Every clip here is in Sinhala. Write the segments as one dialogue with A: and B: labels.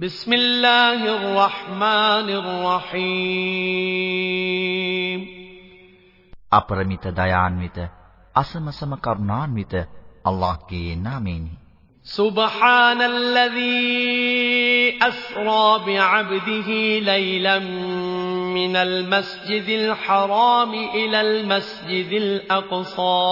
A: بسم الله الرحمن الرحيم
B: අපරමිත දයාන්විත අසමසම කරුණාන්විත අල්ලාහ්ගේ නාමයෙනි
A: سبحان الذي أسرى بعبده ليلا من المسجد الحرام إلى المسجد الأقصى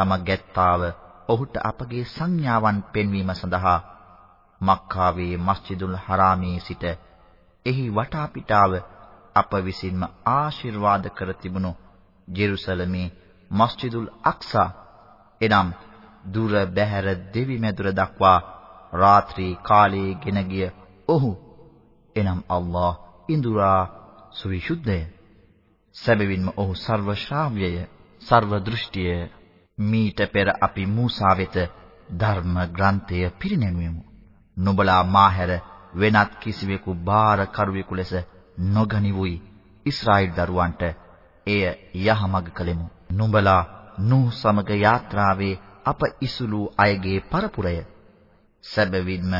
B: තම ගැත්තාව ඔහුට අපගේ සංඥාවන් පෙන්වීම සඳහා මක්කාවේ මස්ජිදුල් හරාමේ සිට එහි වටා පිටාව අප විසින්ම ආශිර්වාද කර තිබුණු ජෙරුසලමේ මස්ජිදුල් අක්සා එනම් දුර බැහැර දෙවි මැදුර දක්වා රාත්‍රී කාලයේ ගෙන ගිය ඔහු. එනම් අල්ලාහ් ඉඳුරා සවිසුද්ධය. සැබවින්ම ඔහු සර්ව ශ්‍රාව්‍යය සර්ව දෘෂ්ටිය මීට පෙර අපි මූසා වෙත ධර්ම ග්‍රන්ථය පිරිනැමුවෙමු. නුඹලා මාහැර වෙනත් කිසිවෙකු බාර කරුවෙකු ලෙස නොගනිවුයි. ඊශ්‍රායෙල් දරුවන්ට එය යහමඟ කලෙමු. නුඹලා නූහ් සමග යාත්‍රාවේ අප ඉසුළු අයගේ පරපුරය. සැබවින්ම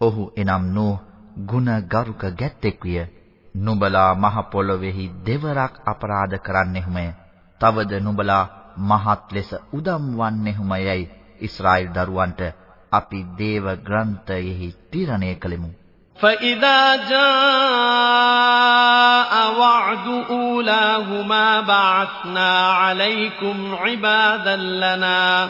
B: ඔහු එනම් නූහ් ගුණ ගරුක ගැත්තෙක් විය. නුඹලා මහ පොළොවේහි දෙවරක් අපරාධ කරන්නෙහිමය. තවද නුඹලා මහත් ලෙස උදම් වන්නේහුමයයි ඊශ්‍රායෙල් දරුවන්ට අපි දේව ග්‍රන්ථයෙහි තීරණය කළෙමු.
A: فإذا جاء وعد أولاهما بعثنا عليكم عبادا لنا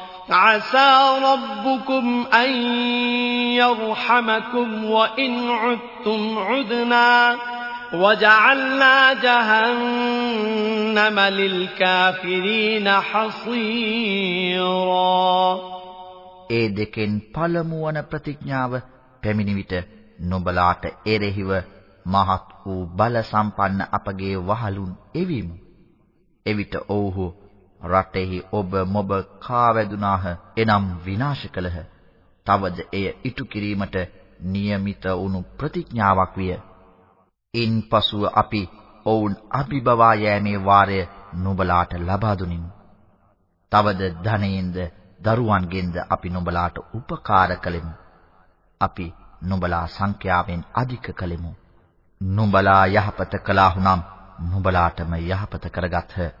A: عسى ربكم أن يرحمكم وإن عدتم عدنا وجعلنا جهنم للكافرين حصيرا
B: ඒ දෙකෙන් පළමු වන ප්‍රතිඥාව පැමිණි විට නුඹලාට එරෙහිව මහත් වූ බල සම්පන්න අපගේ වහලුන් එවීමු. එවිට ඔව්හු රටෙහි ඔබ මොබ කාවැදුනාහ එනම් විනාශ කළහ. තවද එය ඉටු කිරීමට નિયમિત වුණු ප්‍රතිඥාවක් විය. ඉන්පසුව අපි ඔවුන් අභිබවා යෑමේ වාරය නුඹලාට ලබා දුනිමු. තවද ධනයෙන්ද දරුවන්ගෙන්ද අපි නුඹලාට උපකාර කළෙමු. අපි නුඹලා සංඛ්‍යාවෙන් අධික කළෙමු. නුඹලා යහපත කළාහුනම් නුඹලාටම යහපත කරගත්හ.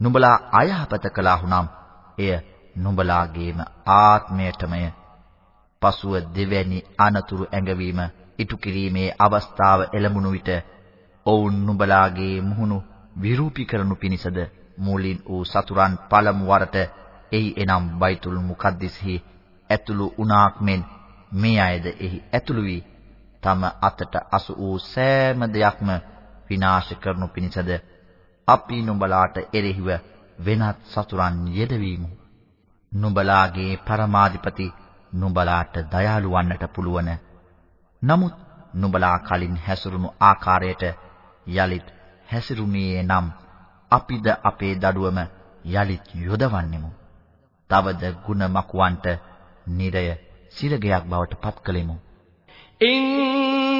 B: නුඹලා අයහපත කළාහුනම් එය නුඹලාගේම ආත්මයටමය. පසුව දෙවැනි අනතුරු ඇඟවීම ඉටු කිරීමේ අවස්ථාව එළඹුණු විට ඔවුන් නුඹලාගේ මුහුණු විරූපීකරණු පිණිසද මූලින් වූ සතුරන් පළමු වරට එහි එනම් බයිතුල් මුකද්දිස්හි ඇතුළු උනාක් මෙන් මේ අයද එහි ඇතුළු වී තම අතට අසු වූ සෑම දෙයක්ම විනාශ කරනු පිණිසද අපි නුඹලාට එරෙහිව වෙනත් සතුරන් යෙදවීමු. නුඹලාගේ පරමාධිපති නුඹලාට දයාලු වන්නට පුළුවන්. නමුත් නුඹලා කලින් හැසිරුණු ආකාරයට යලිත් හැසිරුණේ නම් අපිද අපේ දඩුවම යලිත් යොදවන්නෙමු. තවද ಗುಣ මකුවන්ට නිරය සිරගයක් බවට පත් කලෙමු.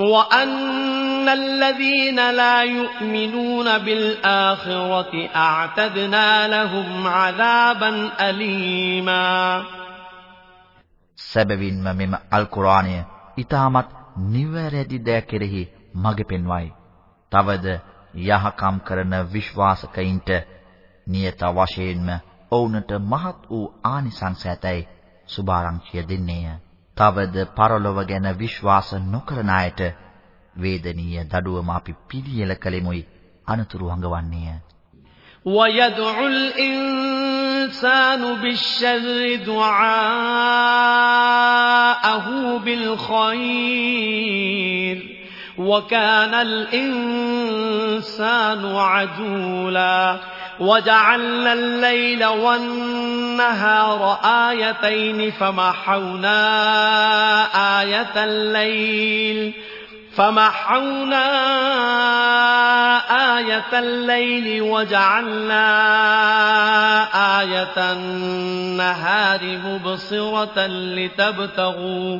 A: وأن الذين لا يؤمنون بالآخرة أعتدنا لهم عذابا أليما
B: සැබවින්ම මෙම අල් කුර්ආනය ඊටමත් නිවැරදි දෑ කෙරෙහි මඟ පෙන්වයි. තවද යහකම් කරන විශ්වාසකයින්ට නියත වශයෙන්ම ඔවුන්ට මහත් වූ ආනිසංස ඇතැයි සුභාරංචිය දෙන්නේය. තවද පරලොව ගැන විශ්වාස නොකරන අයට වේදනීය දඩුවම අපි පිළියෙල කලෙමුයි අනතුරු හඟවන්නේය.
A: ويدعو الإنسان بالشر دعاءه بالخير وكان الإنسان عجولا وجعلنا الليل والنهار آيتين فمحونا آية الليل فمحونا آية الليل وجعلنا آية النهار مبصرة لتبتغوا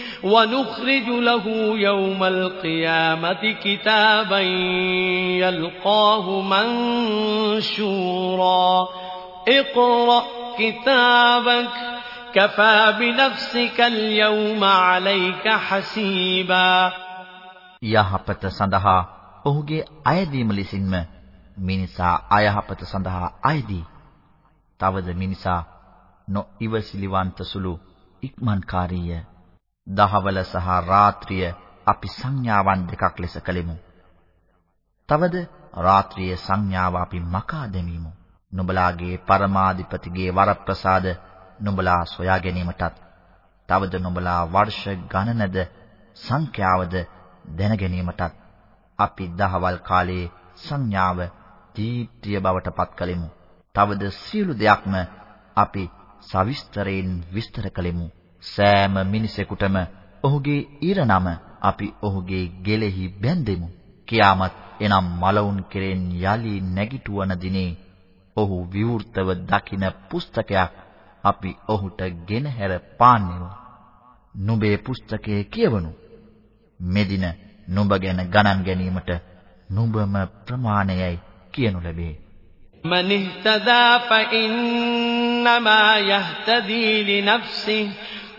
A: ونخرج له يوم القيامة كتابا يلقاه منشورا اقرأ كتابك كفى بنفسك اليوم عليك حسيبا
B: යහපත සඳහා ඔහුගේ අයදීම ලෙසින්ම මිනිසා අයහපත සඳහා අයදී. තවද මිනිසා නොඉවසිලිවන්ත සුළු ඉක්මන්කාරීය. දහවල සහ රාත්‍රිය අපි සංඥාවන් දෙකක් ලෙස කළෙමු. තවද රාත්‍රියේ සංඥාව අපි මකා දැමීමු. නුඹලාගේ පරමාධිපතිගේ වරප්‍රසාද නුඹලා සොයා ගැනීමටත් තවද නුඹලා වර්ෂ ගණනද සංඛ්‍යාවද දැන ගැනීමටත් අපි දහවල් කාලයේ සංඥාව දීප්තිය බවට පත් කළෙමු. තවද සියලු දෙයක්ම අපි සවිස්තරයෙන් විස්තර කළෙමු. සෑම මිනිසෙකුටම ඔහුගේ ඊරනම අපි ඔහුගේ ගෙලෙහි බැඳෙමු. කියාමත් එනම් මලවුන් කෙරෙන් යලි නැගිටවන දිනේ ඔහු විවෘතව දකින පුස්තකයක් අපි ඔහුට ගෙනහැර පාන්නෙමු. නුඹේ පුස්තකයේ කියවනු. මෙදින නුඹ ගැන ගණන් ගැනීමට නුඹම ප්‍රමාණයයි කියනු ලැබේ.
A: මන් ඉහ්තදා ෆඉන්නමා යහ්තදී ලිනෆ්සිහි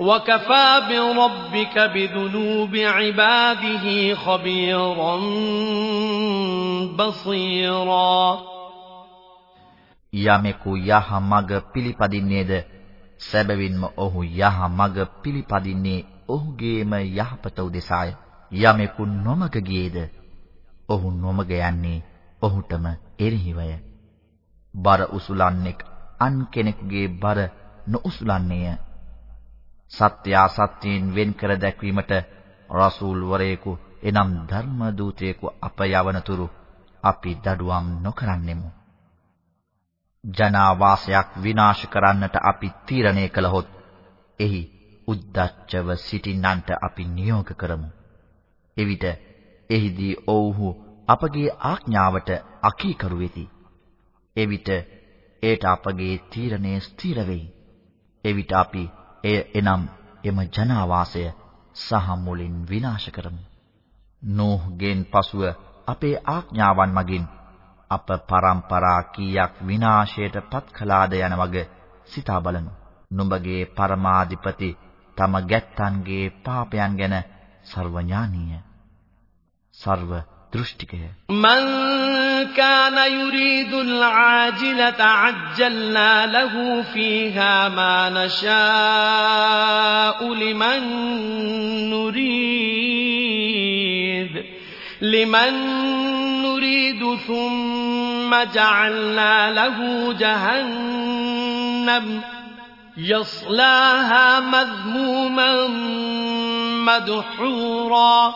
A: وكفى بربك بذنوب عباده خبيرا بصيرا
B: යමෙකු යහ මඟ පිළිපදින්නේද සැබවින්ම ඔහු යහ මඟ පිළිපදින්නේ ඔහුගේම යහපත උදෙසාය. යමෙකු නොමග ගියේද ඔහු නොමග යන්නේ ඔහුටම එරෙහිවය. බර උසුලන්නෙක් අන් කෙනෙකුගේ බර නොඋසුලන්නේය. සත්‍ය අසත්‍යයෙන් වෙන් කර දැක්වීමට රසූල් වරයෙකු එනම් ධර්ම දූතයෙකු අප යවනතුරු අපි දඩුවම් නොකරන්නෙමු. ජනාවාසයක් විනාශ කරන්නට අපි තීරණය කළහොත් එහි උද්දච්චව සිටින්නන්ට අපි නියෝග කරමු. එවිට එහිදී ඔව්හු අපගේ ආඥාවට අකීකරු වෙති. එවිට ඒට අපගේ තීරණය ස්ථිර වෙයි. එවිට අපි එය එනම් එම ජනාවාසය සහ මුලින් විනාශ කරමු. නෝහ්ගෙන් පසුව අපේ ආඥාවන් මගින් අප පරම්පරා කීයක් විනාශයට පත් කළාද යන වග සිතා බලනු. නුඹගේ පරමාධිපති තම ගැත්තන්ගේ පාපයන් ගැන සර්වඥානීය. සර්ව දෘෂ්ටිකය.
A: من كان يريد العاجلة عجلنا له فيها ما نشاء لمن نريد لمن نريد ثم جعلنا له جهنم يصلاها مذموما مدحورا.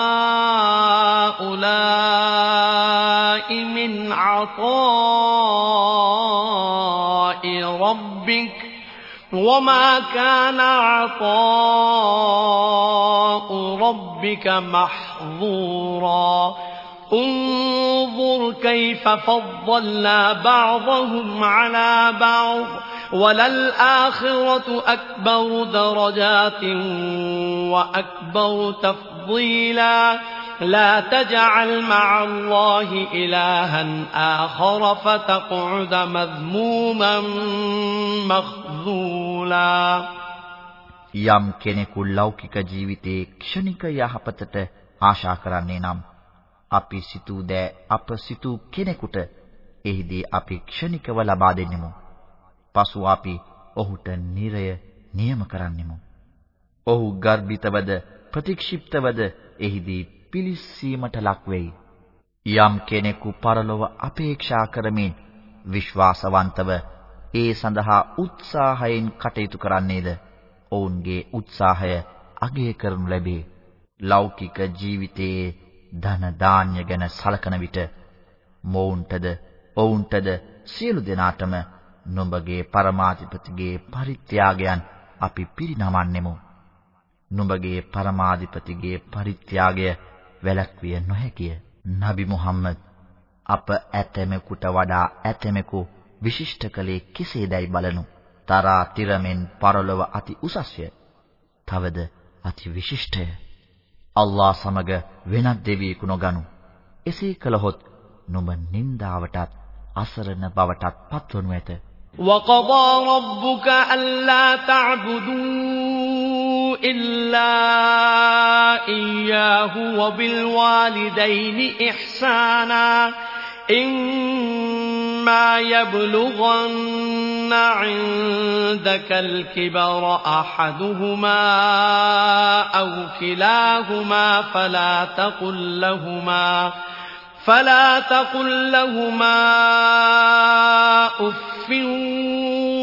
A: عطاء ربك وما كان عطاء ربك محظورا. انظر كيف فضلنا بعضهم على بعض وللآخرة أكبر درجات وأكبر تفضيلا. لا تجعل مع الله إلها آخر فتقعد مذموما مخذولا
B: යම් කෙනෙකු ලෞකික ජීවිතයේ ක්ෂණික යහපතට ආශා කරන්නේ නම් අපි සිතූ දෑ අප සිතූ කෙනෙකුට එහිදී අපි ක්ෂණිකව ලබා දෙන්නෙමු. පසු අපි ඔහුට නිරය නියම කරන්නෙමු. ඔහු ගර්භිතවද ප්‍රතික්ෂිප්තවද එහිදී පිලිස්සීමට ලක් වෙයි. යම් කෙනෙකු පරලොව අපේක්ෂා කරමින් විශ්වාසවන්තව ඒ සඳහා උත්සාහයෙන් කටයුතු කරන්නේද ඔවුන්ගේ උත්සාහය අගය කරනු ලැබේ. ලෞකික ජීවිතයේ ධන ධාන්‍ය ගැන සලකන විට මොවුන්ටද ඔවුන්ටද සියලු දෙනාටම නුඹගේ පරමාධිපතිගේ පරිත්‍යාගයන් අපි පිරිනමන්නෙමු. නුඹගේ පරමාධිපතිගේ පරිත්‍යාගය වැළැක්විය නොහැකිය. නබි මුහම්මද් අප ඇතැමෙකුට වඩා ඇතැමෙකු විශිෂ්ට කලේ කෙසේදයි බලනු. තරා තිරමෙන් පරලොව අති උසස්ය. තවද අති විශිෂ්ටය. අල්ලා සමග වෙනත් දෙවියෙකු නොගනු. එසේ කළහොත් නුඹ නින්දාවටත් අසරණ බවටත් පත්වනු ඇත.
A: وقضى ربك ألا تعبدوا إلا إياه وبالوالدين إحسانا إما يبلغن عندك الكبر أحدهما أو كلاهما فلا تقل لهما فلا تقل لهما أف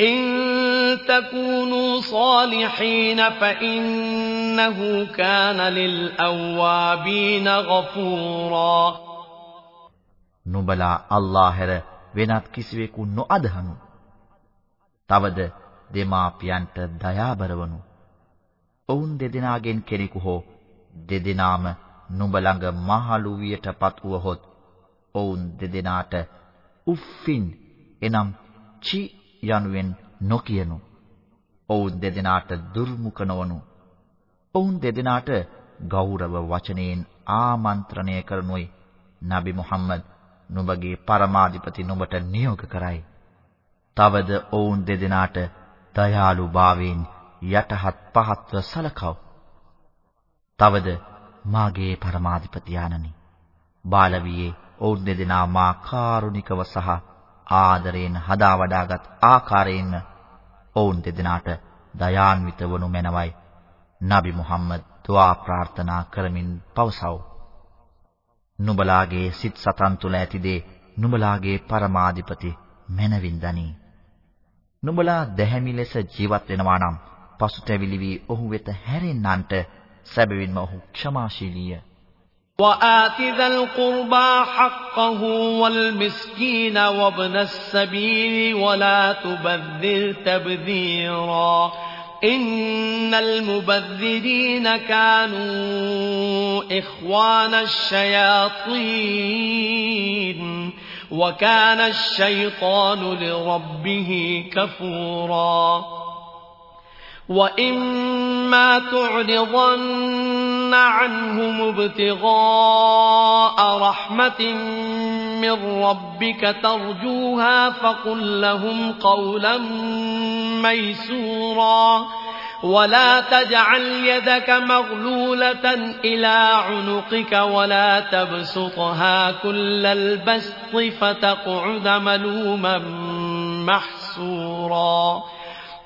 A: إن تكونوا صالحين فإنه كان للأوابين غفورا
B: නුඹලා අල්ලාහ හැර වෙනත් කිසිවෙකු නොඅදහනු. තවද දෙමාපියන්ට දයාබර වනු. ඔවුන් දෙදෙනාගෙන් කෙනෙකු හෝ දෙදෙනාම නුඹ ළඟ මහලු වියටපත් වුවහොත් ඔවුන් දෙදෙනාට උෆ්ෆින් එනම් චි යනුවෙන් නොකියනු. ඔවුන් දෙදෙනාට දුර්මුඛ නොවනු. ඔවුන් දෙදෙනාට ගෞරව වචනයෙන් ආමන්ත්‍රණය කරනුයි නබි මුහම්මද් නුඹගේ පරමාධිපති නුඹට නියෝග කරයි. තවද ඔවුන් දෙදෙනාට දයාලුභාවයෙන් යටහත් පහත්ව සලකව. තවද මාගේ පරමාධිපති ආනනි. බාලවියේ ඔවුන් දෙදෙනා මා කාරුණිකව සහ ආදරයෙන් හදා වඩාගත් ආකාරයෙන්ම ඔවුන් දෙදෙනාට දයාන්විත වනු මැනවයි. නබි මුහම්මද් දුආ ප්‍රාර්ථනා කරමින් පවසව. නුඹලාගේ සිත් සතන් තුල ඇති දේ නුඹලාගේ පරමාධිපති මැනවින් දනී. නුඹලා දැහැමි ලෙස ජීවත් වෙනවා නම් පසුතැවිලි වී ඔහු වෙත හැරෙන්නන්ට සැබවින්ම ඔහු ක්ෂමාශීලීය.
A: وآت ذا القربى حقه والمسكين وابن السبيل ولا تبذر تبذيرا إن المبذرين كانوا إخوان الشياطين وكان الشيطان لربه كفورا وإما تعرضن عنهم ابتغاء رحمة من ربك ترجوها فقل لهم قولا ميسورا ولا تجعل يدك مغلولة إلى عنقك ولا تبسطها كل البسط فتقعد ملوما محسورا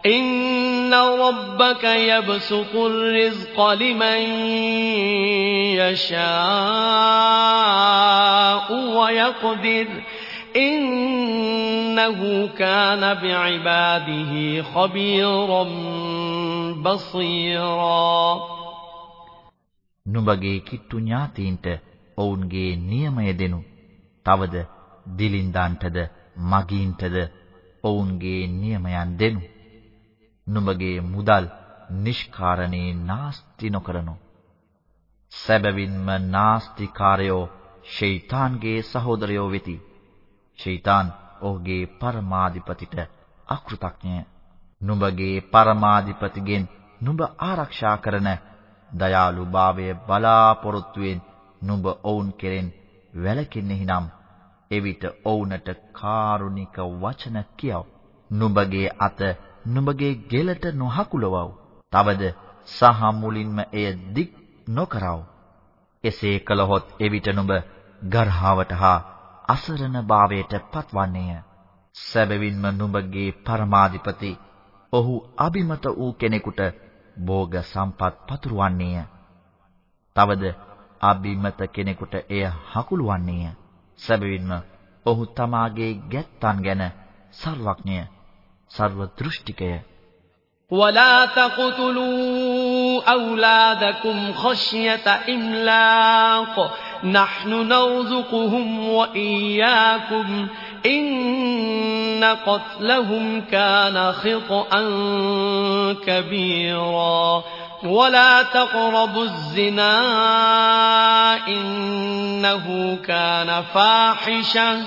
A: إن ربك يبسط الرزق لمن يشاء ويقدر إنه كان بعباده خبيرا بصيرا
B: නුඹගේ කිට්ටු ඥාතීන්ට ඔවුන්ගේ නියමය දෙනු. තවද දිලින්දාන්ටද මගීන්ටද ඔවුන්ගේ නියමයන් දෙනු. නුඹගේ මුදල් නිෂ්කාරණේ නාස්ති නොකරනු. සැබවින්ම නාස්තිකාරයෝ ෂයිතන්ගේ සහෝදරයෝ වෙති. ෂයිතන් ඔහුගේ පරමාධිපතිට අකෘතඥය. නුඹගේ පරමාධිපතිගෙන් නුඹ ආරක්ෂා කරන දයාලුභාවය බලාපොරොත්තුෙන් නුඹ ඔවුන් කෙරෙන් වැළකෙන්නේහි නම් එවිට ඔවුන්ට කාරුණික වචන කියව. නුඹගේ අත නුඹගේ ගෙලට නොහකුලවව්. තවද සහ මුලින්ම එය දික් නොකරව. එසේ කළහොත් එවිට නුඹ ගර්හාවට හා අසරණ භාවයට පත්වන්නේය. සැබවින්ම නුඹගේ පරමාධිපති ඔහු අබිමත වූ කෙනෙකුට භෝග සම්පත් පතුරවන්නේය. තවද අබිමත කෙනෙකුට එය හකුලවන්නේය. සැබවින්ම ඔහු තමාගේ ගැත්තන් ගැන සර්වඥය, සර්ව දෘෂ්ටිකය.
A: ولا تقتلوا أولادكم خشية إملاق نحن نرزقهم وإياكم إن قتلهم كان خطأ كبيرا ولا تقربوا الزنا إنه كان فاحشة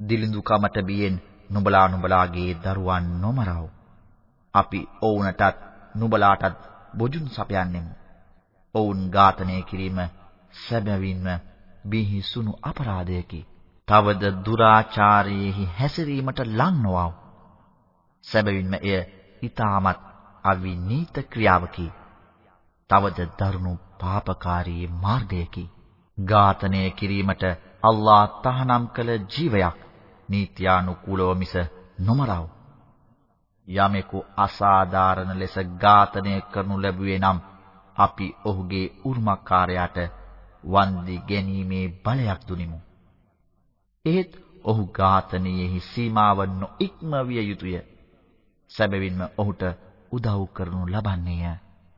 B: දිලිඳු කමට බියෙන් නුඹලා නුඹලාගේ දරුවන් නොමරව. අපි ඔවුන්ටත් නුඹලාටත් බොජුන් සපයන්නෙමු. ඔවුන් ඝාතනය කිරීම සැබවින්ම බිහිසුණු අපරාධයකි. තවද දුරාචාරයේහි හැසිරීමට ලං නොවව්. සැබවින්ම එය ඊටමත් අවිනීත ක්‍රියාවකි. තවද දරුණු පාපකාරී මාර්ගයකි. ඝාතනය කිරීමට අල්ලා තහනම් කළ ජීවයක් නීත්‍යානුකූලව මිස නොමරව. යමෙකු අසාධාරණ ලෙස ඝාතනය කරනු ලැබුවේ නම් අපි ඔහුගේ උරුමකාරයාට වන්දි ගැනීමේ බලයක් දුනිමු. එහෙත් ඔහු ඝාතනයේහි සීමාව නොඉක්ම විය යුතුය. සැබවින්ම ඔහුට උදව් කරනු ලබන්නේය.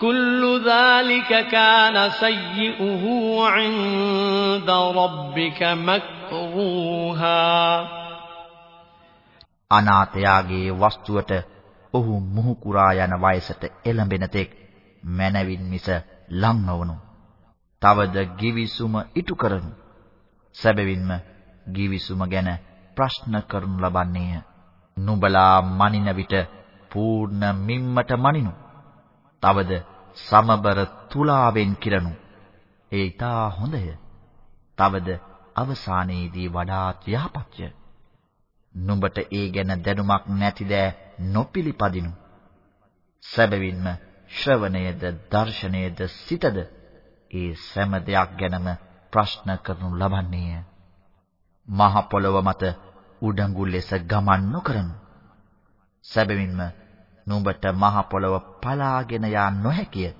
A: كل ذلك كان سيئه عند ربك مكروها
B: අනාථයාගේ වස්තුවට ඔහු මුහු කුරා යන වයසට එළඹෙන තෙක් මනවින් මිස ලම් නොවනු. තවද givisuma ඉටු කරනු. සැබවින්ම givisuma ගැන ප්‍රශ්න කරනු ලබන්නේය. නුඹලා මනින විට පූර්ණ මිම්මට මනිනු. තවද සමබර තුලාවෙන් කිරනු. ඒ ඊටා හොඳය. තවද අවසානයේදී වඩාත් යහපත්ය. නුඹට ඒ ගැන දැනුමක් නැතිද නොපිලිපදිනු. සැබවින්ම ශ්‍රවණයද දර්ශනයද සිතද ඒ සෑම දෙයක් ගැනම ප්‍රශ්න කරනු ලබන්නේය. මහ පොළොව මත උඩඟු ලෙස ගමන් නොකරනු. සැබවින්ම නුඹට මහ පොළව පලාගෙන යා නොහැකිය.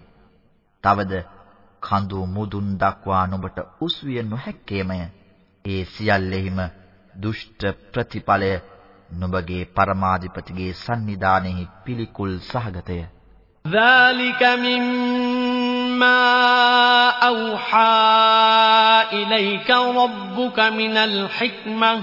B: තවද කඳු මුදුන් දක්වා නුඹට උස්විය නොහැක්කේමය. ඒ සියල්ලෙහිම දුෂ්ට ප්‍රතිඵලය නුඹගේ පරමාධිපතිගේ සන්නිධානයේ පිළිකුල් සහගතය.
A: ذلك مما أوحى إليك ربك من الحكمة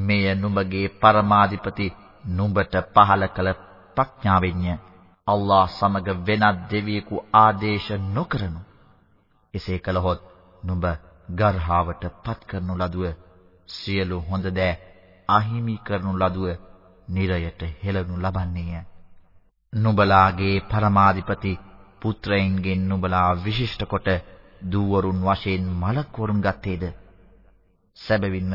B: මෙය නුඹගේ පරමාධිපති නුඹට පහල කළ ප්‍රඥාවෙන්ය. අල්ලාහ් සමග වෙනත් දෙවියෙකු ආදේශ නොකරනු. එසේ කළහොත් නුඹ ගර්හාවට පත් කරනු ලදුව සියලු හොඳ දෑ අහිමි කරනු ලදුව නිරයට හෙළනු ලබන්නේය. නුඹලාගේ පරමාධිපති පුත්‍රයන්ගෙන් නුඹලා විශිෂ්ට කොට දූවරුන් වශයෙන් මලක්වරුන් ගත්තේද? සැබවින්ම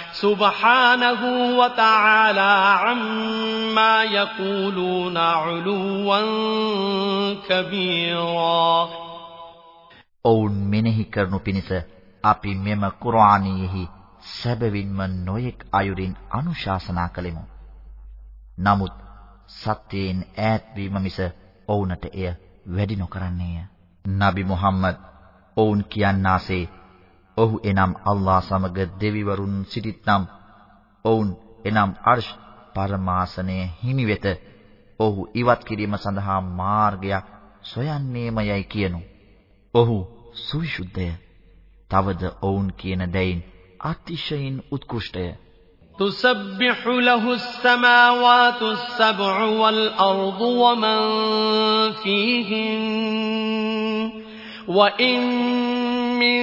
A: سبحانه وتعالى عما يقولون علوا كبيرا
B: ඔවුන් මෙනෙහි කරනු පිණිස අපි මෙම කුර්ආනයෙහි සැබවින්ම නොයෙක් අයුරින් අනුශාසනා කළෙමු. නමුත් සත්‍යයෙන් ඈත් වීම මිස ඔවුන්ට එය වැඩි නොකරන්නේය. නබි මුහම්මද් ඔවුන් කියන්නාසේ ඔහු එනම් අල්ලා සමග දෙවිවරුන් සිටිත්නම් ඔවුන් එනම් අර්ෂ් පරමාසනයේ හිමි වෙත ඔහු ඉවත් කිරීම සඳහා මාර්ගයක් සොයන්නේමයයි කියනු. ඔහු සුවිසුද්ධය. තවද ඔවුන් කියන දෙයින් අතිශයින් උත්කෘෂ්ටය.
A: تسبح له السماوات السبع والأرض ومن فيهن وإن من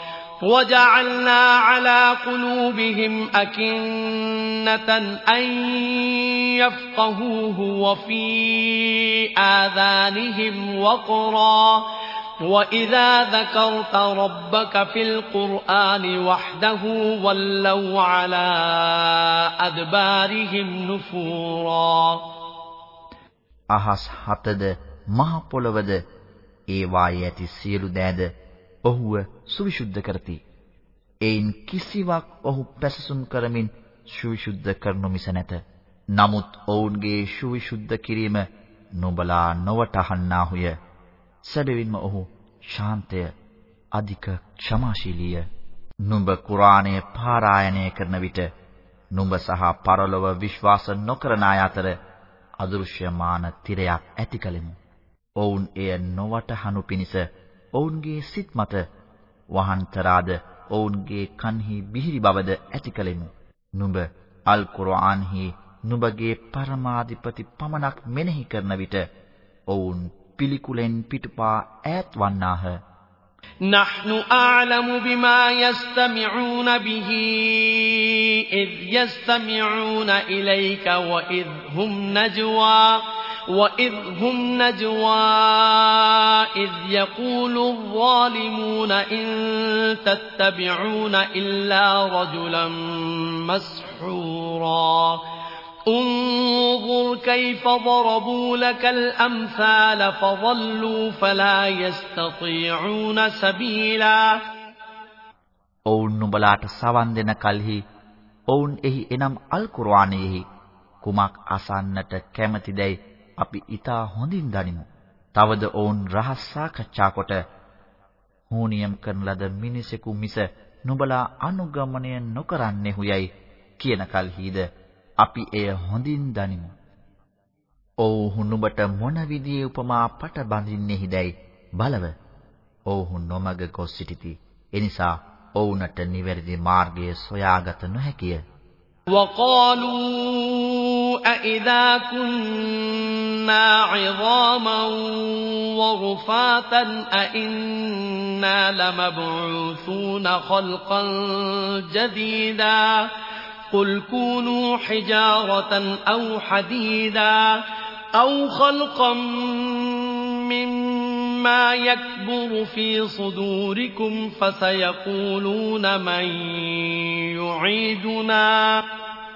A: وجعلنا على قلوبهم أكنة أن يفقهوه وفي آذانهم وقرا وإذا ذكرت ربك في القرآن وحده ولوا على أدبارهم نفورا
B: අහස් හතද මහ පොළවද ඒ වායේ ඇති සියලු දෑද ඔහුව සුවිසුද්ධ කරති. එයින් කිසිවක් ඔහු පැසසුම් කරමින් සුවිසුද්ධ කරනු මිස නැත. නමුත් ඔවුන්ගේ සුවිසුද්ධ කිරීම නුඹලා නොවටහන්නාහුය. සැබවින්ම ඔහු ශාන්තය අධික ක්ෂමාශීලීය. නුඹ කුරාණය පාරායණය කරන විට නුඹ සහ පරලොව විශ්වාස නොකරන අය අතර අදෘශ්‍යමාන තිරයක් ඇති කලෙමු. ඔවුන් එය නොවටහනු පිණිස ඔවුන්ගේ සිත් මත වහන්තරාද ඔවුන්ගේ කන්හි බිහිරි බවද ඇති කලෙමු. නුඹ අල් කුර්ආන්හි නුඹගේ පරමාධිපති පමණක් මෙනෙහි කරන විට ඔවුන් පිළිකුලෙන් පිටුපා ඈත් වන්නාහ.
A: نحن أعلم بما يستمعون به إذ يستمعون إليك وإذ هم نجوى وإذ هم نجوى إذ يقول الظالمون إن تتبعون إلا رجلا مسحورا انظر كيف ضربوا لك الأمثال فضلوا فلا يستطيعون سبيلا
B: ඔවුන් නුඹලාට සවන් දෙන කලෙහි ඔවුන් එහි එනම් අල් කුර්ආනයෙහි කුමක් අසන්නට කැමැතිදයි අපි ඊටා හොඳින් දනිමු. තවද ඔවුන් රහස් සාකච්ඡා කොට හෝනියම් කරන ලද මිනිසෙකු මිස නුඹලා අනුගමනය නොකරන්නෙහුයයි කියන කල්හිද අපි එය හොඳින් දනිමු. ඔව්හු නුඹට මොන විදියේ උපමා පට බඳින්නේහිදයි බලව. ඔව්හු නොමග ගොස් සිටිති. එනිසා ඔවුන්ට නිවැරදි මාර්ගය සොයාගත නොහැකිය.
A: وقالوا أإذا كنا عظاما ورفاتا أإنا لمبعوثون خلقا جديدا قل كونوا حجارة أو حديدا أو خلقا مما يكبر في صدوركم فسيقولون من يعيدنا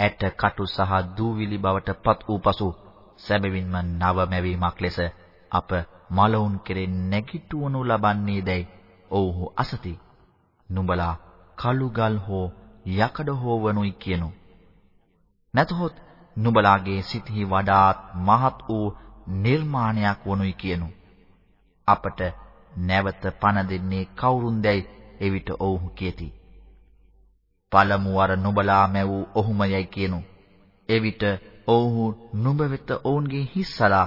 B: ඇට කටු සහ දූවිලි බවට පත් වූ පසු සැබවින්ම නව මැවීමක් ලෙස අප මලවුන් කෙරෙන් නැගිටවනු ලබන්නේදයි ඔව්හු අසති. නුඹලා කළුගල් හෝ යකඩ හෝ වනුයි කියනු. නැතහොත් නුඹලාගේ සිතෙහි වඩාත් මහත් වූ නිර්මාණයක් වනුයි කියනු. අපට නැවත පණ දෙන්නේ කවුරුන්දයි එවිට ඔවුහු කියති. පළමු වර නුඹලා මැවූ ඔහුමයයි කියනු. එවිට ඔව්හු නුඹ වෙත ඔවුන්ගේ හිස්සලා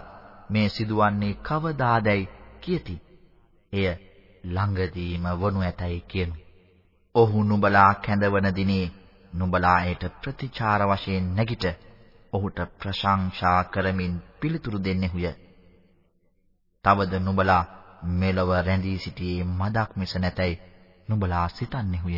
B: මේ සිදුවන්නේ කවදාදැයි කියති. එය ළඟදීම වනු ඇතැයි කියනු. ඔහු නුඹලා කැඳවන දිනේ නුඹලා එයට ප්‍රතිචාර වශයෙන් නැගිට ඔහුට ප්‍රශංසා කරමින් පිළිතුරු දෙන්නෙහුය. තවද නුඹලා මෙලව රැඳී සිටියේ මදක් මිස නැතයි නුඹලා සිතන්නෙහුය.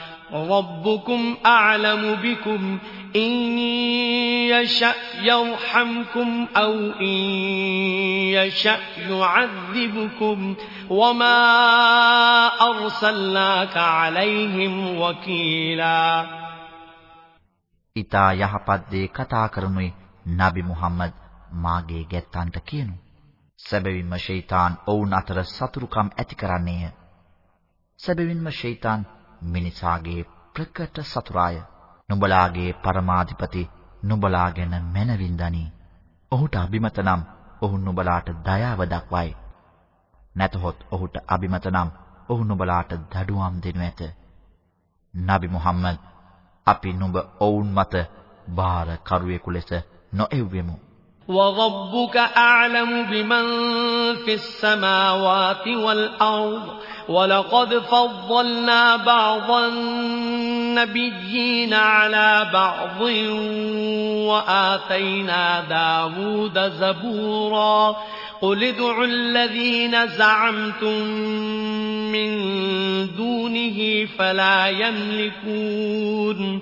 A: ربكم أعلم بكم إن يشأ يرحمكم أو إن يشأ يعذبكم وما أرسلناك عليهم وكيلا
B: ඊතා යහපත් දේ කතා කරනුයි නබි මුහම්මද් මාගේ ගැත්තන්ට කියනු. සැබවින්ම ෂයිතන් ඔවුන් අතර සතුරුකම් ඇති කරන්නේය. සැබවින්ම ෂයිතන් මිනිසාගේ ප්‍රකට සතුරාය. නුඹලාගේ පරමාධිපති නුඹලා ගැන මැනවින් දනි. ඔහුට අබිමත නම් ඔහු නුඹලාට දයාව දක්වයි. නැතහොත් ඔහුට අබිමත නම් ඔහු නුඹලාට දඩුවම් දෙනු ඇත. නබි මුහම්මද් අපි නුඹ ඔවුන් මත බාර කරුවෙකු ලෙස නොඑව්වෙමු.
A: وَرَبُّكَ أَعْلَمُ بِمَن فِي السَّمَاوَاتِ وَالْأَرْضِ وَلَقَدْ فَضَّلْنَا بَعْضَ النَّبِيِّينَ عَلَى بَعْضٍ وَآتَيْنَا دَاوُودَ زَبُورًا قُلِ ادْعُوا الَّذِينَ زَعَمْتُم مِّن دُونِهِ فَلَا يَمْلِكُونَ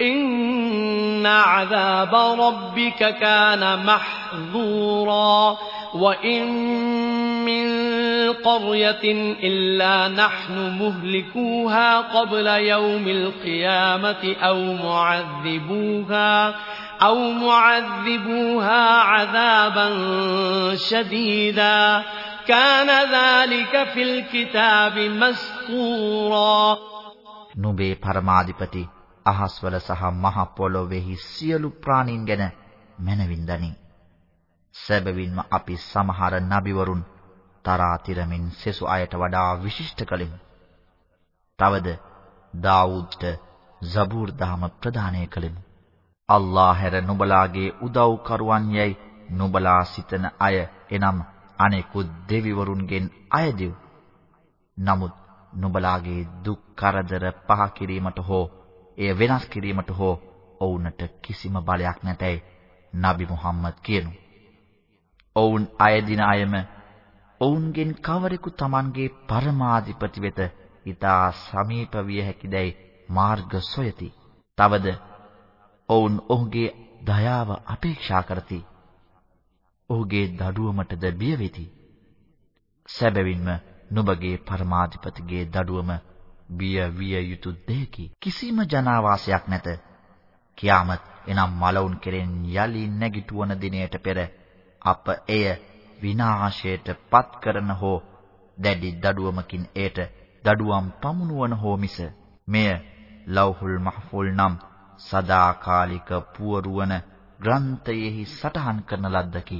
A: إن عذاب ربك كان محذورا وإن من قرية إلا نحن مهلكوها قبل يوم القيامة أو معذبوها أو معذبوها عذابا شديدا كان ذلك في الكتاب مسطورا
B: නුඹේ පරමාධිපති අහස්වල සහ මහ පොළොවේහි සියලු ප්‍රාණීන් ගැන මනවින් දනි. සැබවින්ම අපි සමහර නබිවරුන් තරාතිරමින් සෙසු අයට වඩා විශිෂ්ට කළෙමු. තවද දාවුද්ට සබූර් දහම ප්‍රදානය කළෙමු. අල්ලාහ හැර නුඹලාගේ උදව්කරුවන් යයි නුඹලා සිතන අය එනම් අනෙකුත් දෙවිවරුන්ගෙන් අයදිව්. නමුත් නුඹලාගේ දුක් කරදර පහ කිරීමට හෝ එය වෙනස් කිරීමට හෝ ඔවුන්ට කිසිම බලයක් නැතයි නබි මුහම්මද් කියනු. ඔවුන් අයදින අයම ඔවුන්ගෙන් කවරෙකු Tamanගේ පරමාධිපති වෙත ඊතා සමීප විය හැකිදයි මාර්ග සොයති. තවද ඔවුන් ඔහුගේ දයාව අපේක්ෂා කරති. ඔහුගේ දඩුවමටද බිය වෙති. සැබවින්ම නුඹගේ පරමාධිපතිගේ දඩුවම බිය විය යුතු දෙයකි. කිසිම ජනාවාසයක් නැත. කියාමත් එනම් මලවුන් කෙරෙන් යලි නැගිටවන දිනයට පෙර අප එය විනාශයට පත් කරන හෝ දැඩි දඩුවමකින් එයට දඩුවම් පමුණුවන හෝ මිස මෙය ලෞහුල් මහ්ෆුල් නම් සදාකාලික පුවරුවන ග්‍රන්ථයෙහි සටහන් කරන ලද්දකි.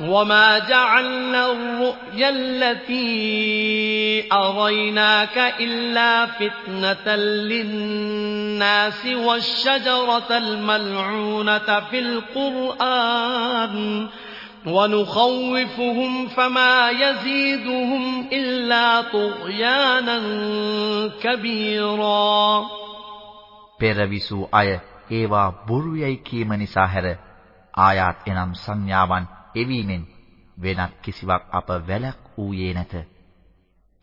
A: وما جعلنا الرؤيا التي أريناك إلا فتنة للناس والشجرة الملعونة في القرآن ونخوفهم فما يزيدهم إلا طغيانا كبيرا
B: පෙරවිසූ අය ඒවා බොරු යයි කීම නිසා හැර ආයාත් එනම් සංඥාවන් එවීමෙන් වෙනත් කිසිවක් අප වැළක් ඌයේ නැත.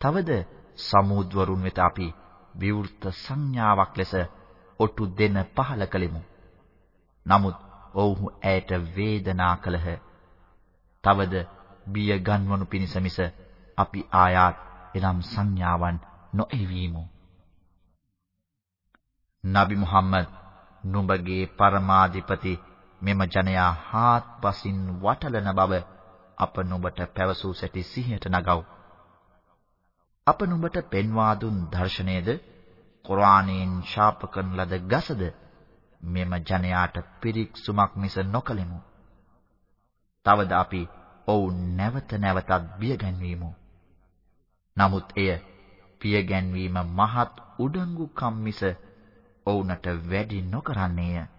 B: තවද සමුද්වරුන් වෙත අපි විවෘත සංඥාවක් ලෙස ඔටු දෙන පහල කළෙමු. නමුත් ඔවුහු ඇයට වේදනා කළහ. තවද බිය ගන්වනු පිණිස මිස අපි ආයාත් එනම් සංඥාවන් නොඑවීමු. නබි මුහම්මද් නුඹගේ පරමාධිපති මෙම ජනයා හාත්පසින් වටලන බව අප නුඹට පැවසූ සැටි සිහියට නගව්. අප නුඹට පෙන්වා දුන් දර්ශනයේද කුර්ආනයෙන් ශාප කරන ලද ගසද මෙම ජනයාට පිරික්සුමක් මිස නොකලෙමු. තවද අපි ඔවුන් නැවත නැවතත් බියගැන්වීමු. නමුත් එය පියගැන්වීම මහත් උඩඟුකම් මිස ඔවුන්ට වැඩි නොකරන්නේය.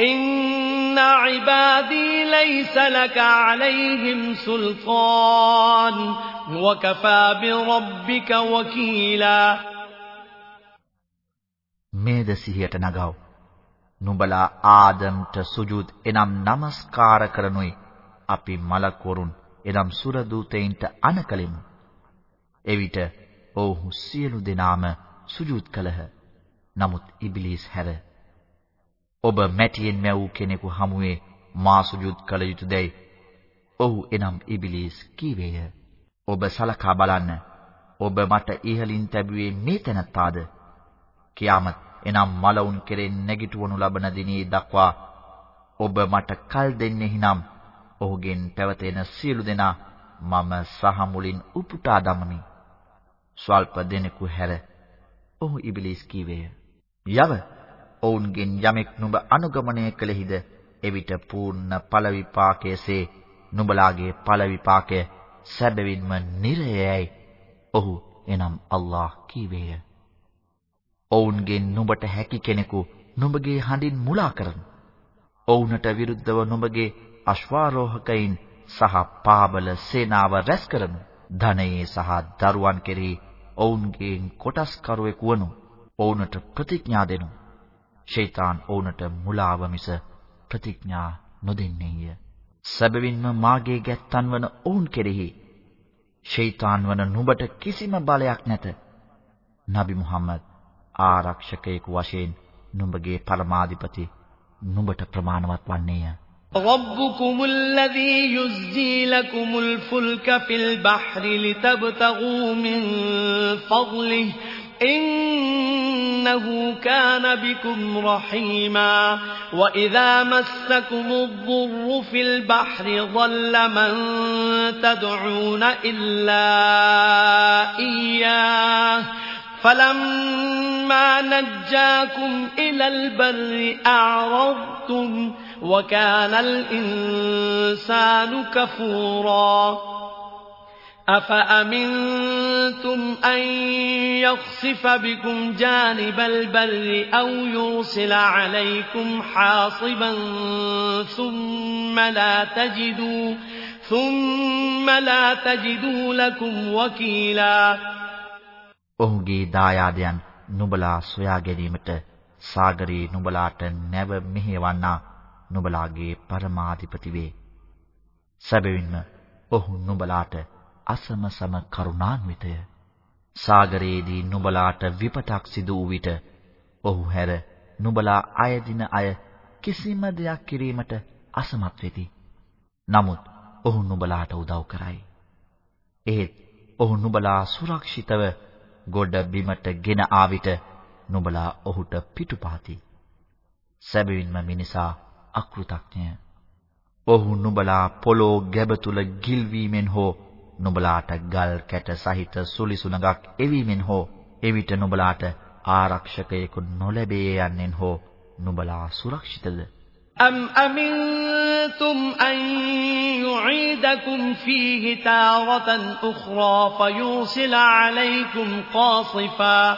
A: إن عبادي ليس لك عليهم سلطان وكفى بربك وكيلا
B: මේද සිහියට නගව. නුඹලා ආදම්ට සුජූද් එනම් নমස්කාර කරනුයි. අපි මලක් වරුන් එනම් සුර දූතයින්ට අනකලෙමු. එවිට ඔව්හු සියලු දෙනාම සුජූද් කළහ. නමුත් ඉබ්ලිස් හැර ඔබ මැටියෙන් මැවූ කෙනෙකු හමුවේ මා සුජූද් කළ යුතුයදයි. ඔහු එනම් ඉබ්ලිස් කීවේය. ඔබ සලකා බලන්න. ඔබ මට ඉහලින් තැබුවේ මේ තැනත්තාද? කියාමත් එනම් මලවුන් කෙරෙන් නැගිටවනු ලබන දිනේ දක්වා ඔබ මට කල් දෙන්නේහිනම් ඔහුගෙන් පැවතෙන සියලු දෙනා මම සහ මුලින් උපුටා දමමි. ස්වල්ප දෙනෙකු හැර ඔහු ඉබ්ලිස් කීවේය. යව ඔවුන්ගෙන් යමෙක් නුඹ අනුගමනය කළෙහිද එවිට පූර්ණ ඵල විපාකයේසේ නුඹලාගේ ඵල විපාකය සැබවින්ම නිරයයි. ඔහු එනම් අල්ලාහ් කීවේය. ඔවුන්ගෙන් නුඹට හැකි කෙනෙකු නුඹගේ හඬින් මුලා කරනු. ඔවුන්ට විරුද්ධව නුඹගේ අශ්වාරෝහකයින් සහ පාබල සේනාව රැස් කරනු. ධනයේ සහ දරුවන් කෙරෙහි ඔවුන්ගෙන් කොටස්කරුවෙකු වනු. ඔවුන්ට ප්‍රතිඥා දෙනු. ෂයිතන් ඔවුන්ට මුලාව මිස ප්‍රතිඥා නොදෙන්නේය. සැබවින්ම මාගේ ගැත්තන් වන ඔවුන් කෙරෙහි ෂයිතන් වන නුඹට කිසිම බලයක් නැත. නබි මුහම්මද් ආරක්ෂකයෙකු වශයෙන් නුඹගේ පරමාධිපති නුඹට ප්‍රමාණවත් වන්නේය.
A: ربكم الذي يزجي لكم الفلك في البحر لتبتغوا من فضله إنه كان بكم رحيما وإذا مسكم الضر في البحر ضل من تدعون إلا إياه فلما نجاكم إلى البر أعرضتم وكان الإنسان كفورا أفأمنتم أن يخسف بكم جانب البر أو يرسل عليكم حاصبا ثم لا تجدوا ثم لا تجدوا لكم وكيلا
B: ඔහුගේ දායාදයන් නුඹලා සොයා ගැනීමට සාගරේ නුඹලාට නැව මෙහෙවන්නා නුඹලාගේ පරමාධිපති වේ. සැබවින්ම ඔහු නුඹලාට අසමසම කරුණාන්විතය. සාගරයේදී නුඹලාට විපතක් සිදු වූ විට ඔහු හැර නුඹලා අයදින අය කිසිම දෙයක් කිරීමට අසමත් වෙති. නමුත් ඔහු නුඹලාට උදව් කරයි. එහෙත් ඔහු නුඹලා සුරක්ෂිතව ගොඩ බිමට ගෙන ආවිට නුඹලා ඔහුට පිටුපාති. සැබවින්ම මිනිසා අකෘතඥය. ඔහු නුඹලා පොළොව ගැබ තුල ගිල්වීමෙන් හෝ නුඹලාට ගල් කැට සහිත සුලිසුණගක් එවීමෙන් හෝ එවිට නුඹලාට ආරක්ෂකයෙකු නොලැබේ යන්නෙන් හෝ නුඹලා සුරක්ෂිතද
A: أم أمنتم أن يعيدكم فيه تارة أخرى فيرسل عليكم قاصفا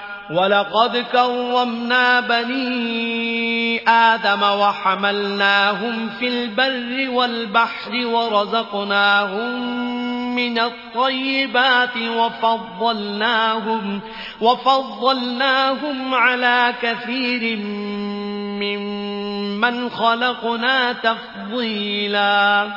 A: ولقد كرمنا بني آدم وحملناهم في البر والبحر ورزقناهم من الطيبات وفضلناهم وفضلناهم على كثير ممن خلقنا تفضيلا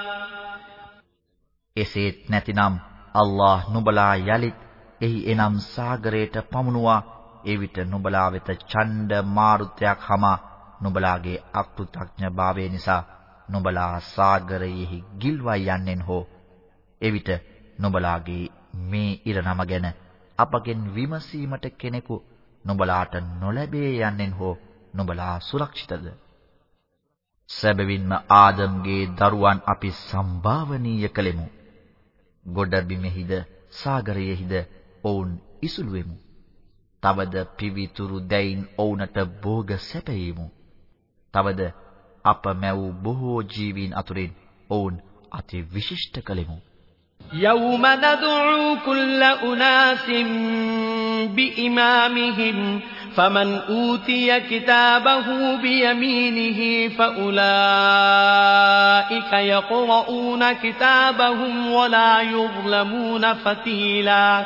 B: එසේත් නැතිනම් අල්ලාහ් නුඹලා යලිත් එහි එනම් සාගරයට පමුණුවා එවිට නුඹලා වෙත ඡණ්ඩ මාරුතයක් hama නුඹලාගේ අකෘතඥභාවය නිසා නුඹලා සාගරයෙහි ගිල්වයි යන්නෙන් හෝ. එවිට නුඹලාගේ මේ ඉරණම ගැන අපගෙන් විමසීමට කෙනෙකු නුඹලාට නොලැබේ යන්නෙන් හෝ නුඹලා සුරක්ෂිතද? සැබවින්ම ආදම්ගේ දරුවන් අපි සම්භාවනීය කලෙමු ගොඩ බිමෙහිද සාගරයෙහිද ඔවුන් ඉසුළු වෙමු තවද පිවිතුරු දැයින් ඔවුන්ට භෝග සැපයීමු. තවද අප මැවූ බොහෝ ජීවීන් අතුරින් ඔවුන් අති විශිෂ්ට කලෙමු.
A: يوم ندعو كل أناس بإمامهم فمن أوتي كتابه بيمينه فأولئك يقرؤون كتابهم ولا يظلمون فتيلاً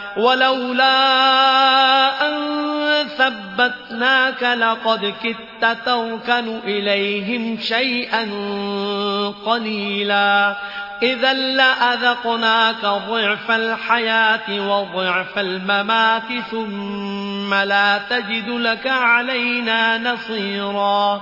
A: ولولا أن ثبتناك لقد كدت تركن إليهم شيئا قليلا إذا لأذقناك ضعف الحياة وضعف الممات ثم لا تجد لك علينا نصيرا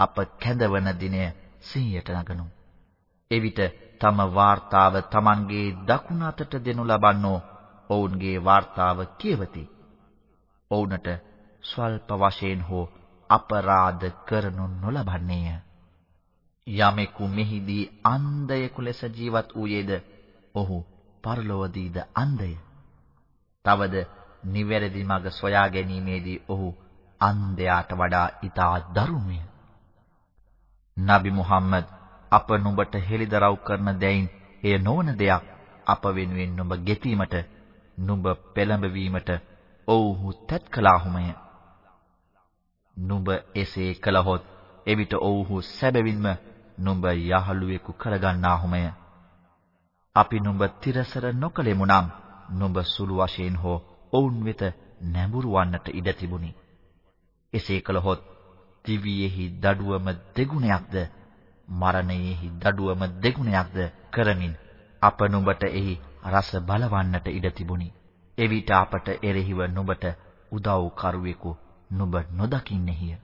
B: අප කැඳවන දිනය සිහියට නගනු. එවිට තම වාර්තාව Tamanගේ දකුණ අතට දෙනු ලබන්නෝ ඔවුන්ගේ වාර්තාව කියවති. ඔවුන්ට ස්වල්ප වශයෙන් හෝ අපරාධ කරනු නොලබන්නේය. යමෙකු මෙහිදී අන්ධයෙකු ලෙස ජීවත් වූයේද ඔහු පරලොවදීද අන්ධය. තවද නිවැරදි මඟ සොයා ගැනීමේදී ඔහු අන්ධයාට වඩා ඊට දරුණුය. නබි මුහම්මද් අප නුඹට හෙළිදරව් කරන දෙයින් එය නොවන දෙයක් අප වෙනුවෙන් නුඹ ගෙතීමට නුඹ පෙළඹවීමට ඔව්හු තත් කළාහුමය. නුඹ එසේ කළහොත් එවිට ඔව්හු සැබවින්ම නුඹ යහළුවෙකු කරගන්නාහුමය. අපි නුඹ තිරසර නොකලෙමු නම් නුඹ සුළු වශයෙන් හෝ ඔවුන් වෙත නැඹුරු වන්නට ඉඩ තිබුණි. එසේ කළහොත් දිවියෙහි දඩුවම දෙගුණයක්ද මරණයෙහි දඩුවම දෙගුණයක්ද කරමින් අප නුඹට එහි රස බලවන්නට ඉඩ තිබුණි. එවිට අපට එරෙහිව නුඹට උදව් කරුවෙකු නුඹ නොදකින්නේය.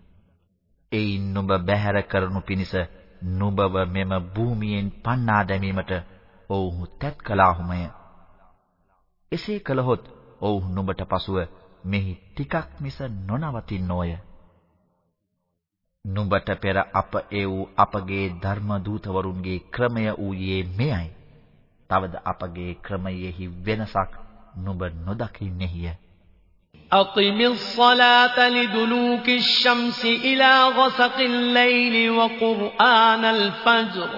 B: එයින් නුඹ බැහැර කරනු පිණිස නුඹව මෙම භූමියෙන් පන්නා දැමීමට ඔවුහු තැත් කළාහුමය. එසේ කළහොත් ඔවුහු නුඹට පසුව මෙහි ටිකක් මිස නොනවතින්නෝය. නුඹට පෙර අප ඒ වූ අපගේ ධර්ම දූතවරුන්ගේ ක්‍රමය ඌයේ මෙයයි. තවද අපගේ ක්‍රමයෙහි වෙනසක් නුඹ නොදකින්නේය.
A: أقم الصلاة لدلوك الشمس إلى غسق الليل وقرآن الفجر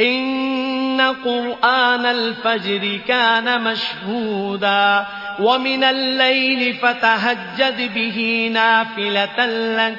A: إن قرآن الفجر كان مشهودا ومن الليل فتهجد به نافلة لك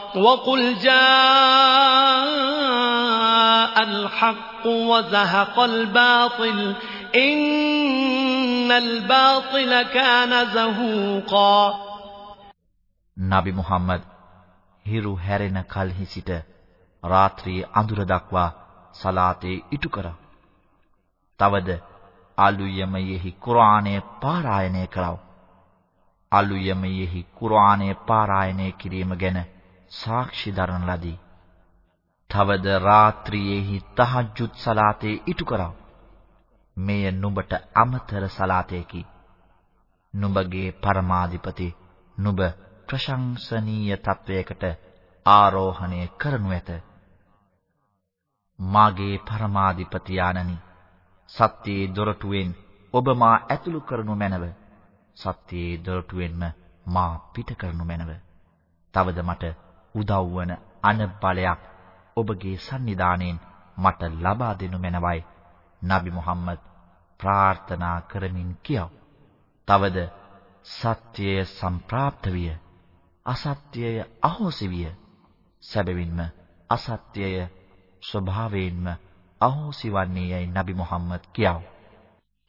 A: وقل جاء الحق وزهق الباطل إن الباطل كان زهوقا
B: නබි මුහම්මද් හිරු හැරෙන කල්හි සිට රාත්‍රියේ අඳුර දක්වා සලාතේ ඉටු කරා. තවද අලුයමයෙහි කුර්ආනය පාරායනය කරව. අලුයමයෙහි කුර්ආනය පාරායනය කිරීම ගැන සාක්ෂි දරන ලදී. තවද රාත්‍රියේහි තහජ්ජුද් සලාතේ ඉටු කරව. මෙය නුඹට අමතර සලාතේකි. නුඹගේ පරමාධිපති නුඹ ප්‍රශංසනීය තත්වයකට ආරෝහණය කරනු ඇත. මාගේ පරමාධිපති ආනනි සත්‍යයේ දොරටුවෙන් ඔබ මා ඇතුළු කරනු මැනව. සත්‍යයේ දොරටුවෙන්ම මා පිට කරනු මැනව. තවද මට උදව් වන අන බලයක් ඔබගේ සන්නිධානයෙන් මට ලබා දෙනු මැනවයි නබි මුහම්මද් ප්‍රාර්ථනා කරමින් කියව. තවද සත්‍යය සම්ප්‍රාප්ත විය. අසත්‍යය අහෝසි විය. සැබවින්ම අසත්‍යය ස්වභාවයෙන්ම අහෝසි වන්නේ යයි නබි මුහම්මද් කියව.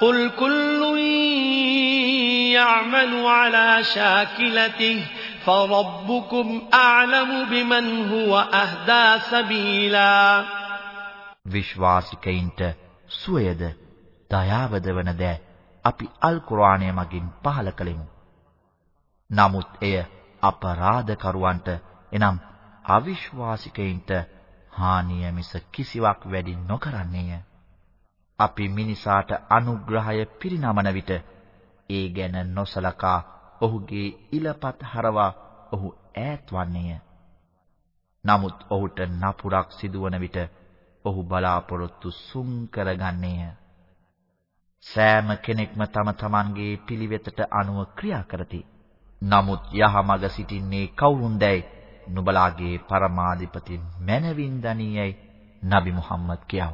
A: قل كل يعمل على شاكلته فربكم أعلم بمن هو أهدى سبيلا
B: විශ්වාසිකයින්ට සුවයද දයාවද වන දෑ අපි අල් කුර්ආනය මගින් පහල කළෙමු. නමුත් එය අපරාධකරුවන්ට එනම් අවිශ්වාසිකයින්ට හානිය මිස කිසිවක් වැඩි නොකරන්නේය. අපි මිනිසාට අනුග්‍රහය පිරිනමන විට ඒ ගැන නොසලකා ඔහුගේ ඉලපත් හරවා ඔහු ඈත් වන්නේය. නමුත් ඔහුට නපුරක් සිදුවන විට ඔහු බලාපොරොත්තු සුන් කරගන්නේය. සෑම කෙනෙක්ම තම තමන්ගේ පිළිවෙතට අනුව ක්‍රියා කරති. නමුත් යහමඟ සිටින්නේ කවුරුන්දැයි නුබලාගේ පරමාධිපති මැනවින් දනියයි නබි මුහම්මද් කියව.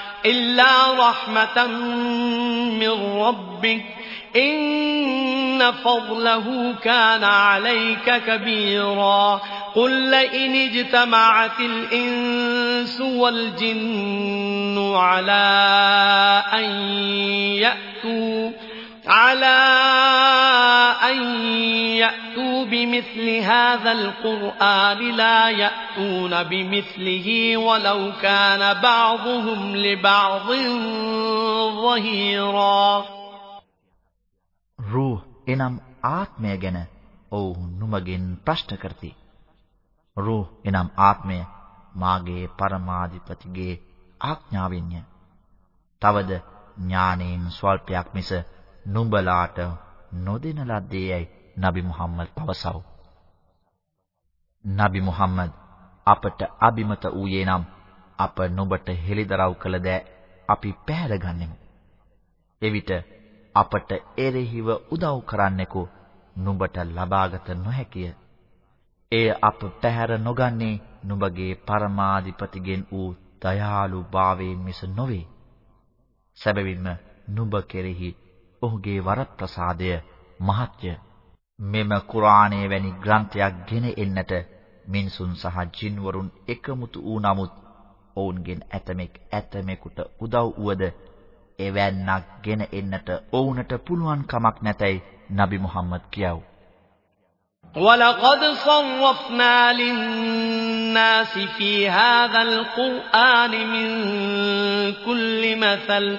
A: إلا رحمة من ربك. إن فضله كان عليك كبيرا. قل لئن اجتمعت الإنس والجن على أن يأتوا على أن يأتوا بمثل هذا القرآن لا يأتون بمثله ولو كان بعضهم لبعض ظهيرا
B: රූහ් එනම් ආත්මය ගැන ඔවුන් නුඹගෙන් ප්‍රශ්න කරති. රූහ් එනම් ආත්මය මාගේ පරමාධිපතිගේ ආඥාවෙන්ය. තවද ඥානයෙන් ස්වල්පයක් මිස නුඹලාට නොදෙන ලද්දේයයි නබි මුහම්මද් පවසව. නබි මුහම්මද් අපට අබිමත වූයේ නම් අප නුඹට හෙළිදරව් කළ දෑ අපි පැහැරගන්නෙමු. එවිට අපට එරෙහිව උදව් කරන්නෙකු නුඹට ලබාගත නොහැකිය. එය අප පැහැර නොගන්නේ නුඹගේ පරමාධිපතිගෙන් වූ දයාලු භාවයෙන් මිස නොවේ. සැබවින්ම නුඹ කෙරෙහි ඔහුගේ වරප්‍රසාදය මහත්ය. මෙම කුරාණය වැනි ග්‍රන්ථයක් ගෙන එන්නට මිනිසුන් සහ ජින්වරුන් එකමුතු වූ නමුත් ඔවුන්ගෙන් ඇතමෙක් ඇතමෙකුට උදව් වුවද එවැන්නක් ගෙන එන්නට ඔවුන්ට පුළුවන් කමක් නැතයි නබි මුහම්මද් කියව.
A: وَلَقَدْ صَرَّفْنَا لِلنَّاسِ فِي هَذَا الْقُرْآنِ مِنْ كُلِّ مَثَلٍ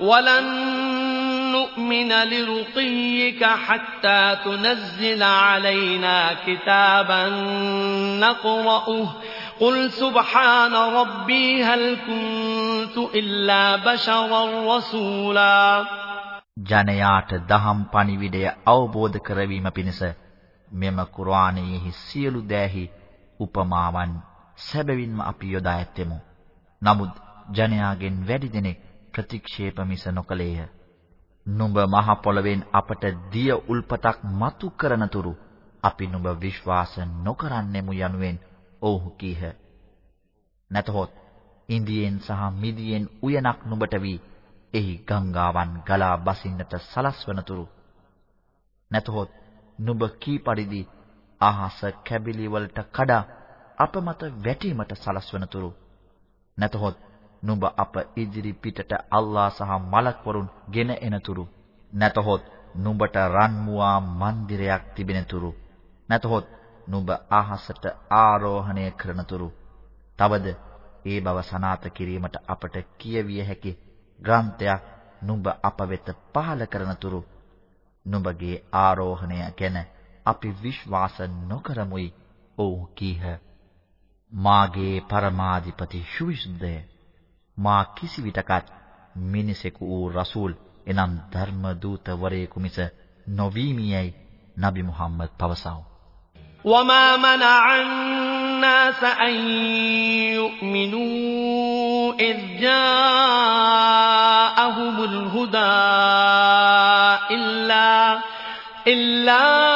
A: ولن نؤمن لرقيك حتى تنزل علينا كتابا نقرأه قل سبحان ربي هل كنت إلا بشرا رسولا
B: ජනයාට දහම් පණිවිඩය අවබෝධ කරවීම පිණිස මෙම කුර්ආනයේ සියලු දෑහි උපමාවන් සැබවින්ම අපි යොදා ඇත්තෙමු. නමුත් ජනයාගෙන් වැඩි දෙනෙක් ප්‍රතික්ෂේප මිස නොකලේය. නුඹ මහ පොළවෙන් අපට දිය උල්පතක් මතු කරනතුරු අපි නුඹ විශ්වාස නොකරන්නෙමු යනුවෙන් ඔවුහු කීහ. නැතහොත් ඉන්දියෙන් සහ මිදියෙන් උයනක් නුඹට වී එහි ගංගාවන් ගලා බසින්නට සලස්වනතුරු නැතහොත් නුඹ කී පරිදි අහස කැබිලි වලට කඩා අප මත වැටීමට සලස්වනතුරු නැතහොත් නුඹ අප ඉදිරි පිටට අල්ලා සහ මලක්වරුන් ගෙන එනතුරු. නැතහොත් නුඹට රන්මුවා මන්දිරයක් තිබෙනතුරු. නැතහොත් නුඹ අහසට ආරෝහණය කරනතුරු. තවද ඒ බව සනාත කිරීමට අපට කියවිය හැකි ග්‍රන්ථයක් නුඹ අප වෙත පහල කරනතුරු. නුඹගේ ආරෝහණය ගැන අපි විශ්වාස නොකරමුයි. ඔව් කීහ. මාගේ පරමාධිපති සුවිසුද්ධය. මා කිසිවිටකත් මිනිසෙකු වූ රසූල් එනම් ධර්ම දූතවරයෙකු මිස නොවීමියයි නබි මුහම්මද් පවසව.
A: وما منع الناس أن يؤمنوا إذ جاءهم الهدى إلا إلا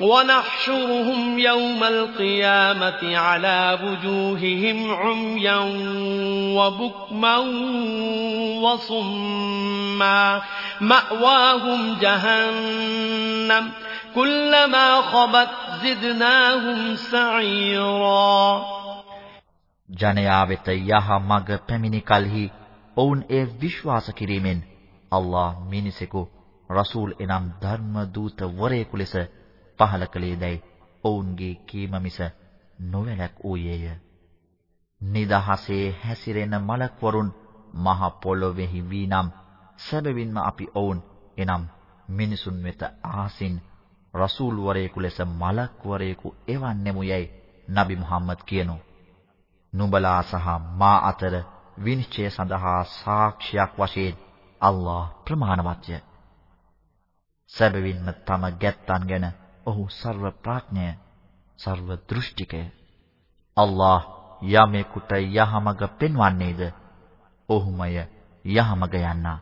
A: ونحشرهم يوم القيامة على وجوههم عميا وبكما وصما مأواهم جهنم كلما خبت زدناهم سعيرا
B: ජනයා වෙත යහ මඟ පැමිණි කලෙහි ඔවුන් එය විශ්වාස කිරීමෙන් අල්ලාහ් මිනිසෙකු රසූල් එනම් ධර්ම දූත වරයෙකු ලෙස පහල කළේදයි ඔවුන්ගේ කීම මිස නොවැළක් වූයේය. නිදහසේ හැසිරෙන මලක්වරුන් මහ පොළොවේහි වීනම් සැබවින්ම අපි ඔවුන් එනම් මිනිසුන් වෙත ආසින් රසූල් වරයෙකු ලෙස මලක් වරයෙකු එවන්නෙමු යයි නබි මුහම්මද් කියනු. නුඹලා සහ මා අතර විනිශ්චය සඳහා සාක්ෂියක් වශයෙන් අල්ලාහ් ප්‍රමාණවත්ය. සැබවින්ම තම ගැත්තන් ගැන ඔහු ਸਰව ප්‍රඥය, ਸਰව දෘෂ්ටිකය. අල්ලාහ් යමෙකුට යහමඟ පෙන්වන්නේද? ඔහුමය යහමඟ යන්නා.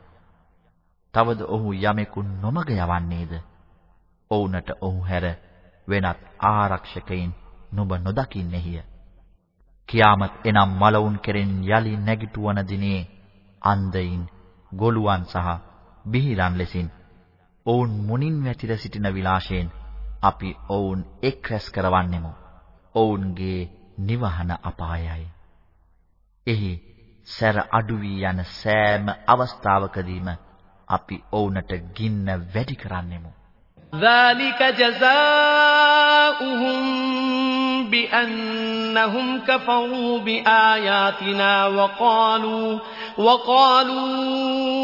B: තවද ඔහු යමෙකු නොමග යවන්නේද? ඔවුන්ට ඔහු හැර වෙනත් ආරක්ෂකයින් නුඹ නොදකින්නේය. කියාමත් එනම් මලවුන් කෙරෙන් යලි නැගිටවන දිනේ අන්ධයින්, ගොළුවන් සහ බිහිරන් ලෙසින් ඔවුන් මුنين වැතිර සිටින විලාශයෙන් අපි ඔවුන් එක් රැස් කරවන්නෙමු. ඔවුන්ගේ නිවහන අපායයි. එහි සැර අඩු වී යන සෑම අවස්ථාවකදීම අපි ඔවුන්ට ගින්න වැඩි කරන්නෙමු.
A: ذلك جزاؤهم بأنهم كفروا بآياتنا وقالوا وقالوا